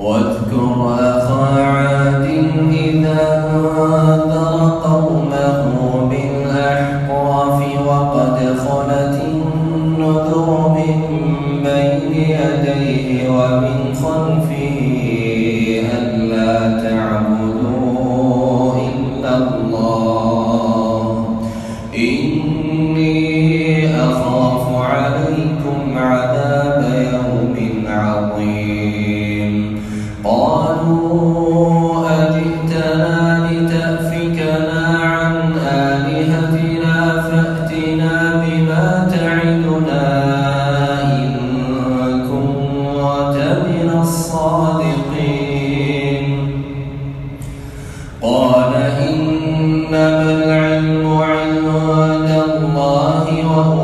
واذكر أخا عاد إذا أنذر قومه بالأحقاف وقد خلت النذر من بين يديه ومن خلفه ألا تعبدوا إلا الله. قال إنما العلم عند الله وأبلغكم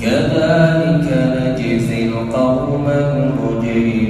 كذلك نجزي القوم المجرمين.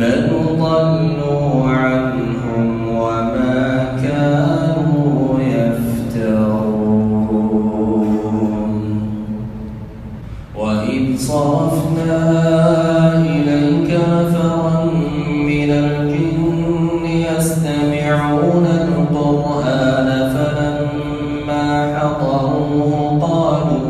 بل ضلوا عنهم وما كانوا يفترون وإن صرفنا إليك نفرا من الجن يستمعون القرآن فلما حطروا قالوا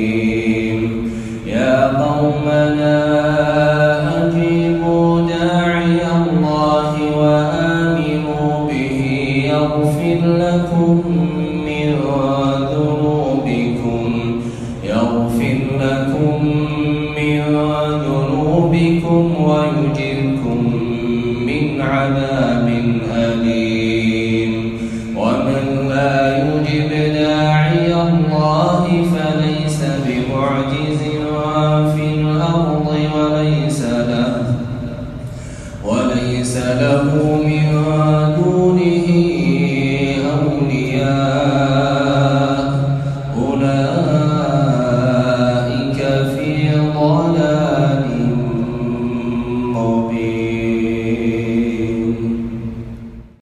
ويجركم من عذاب أليم.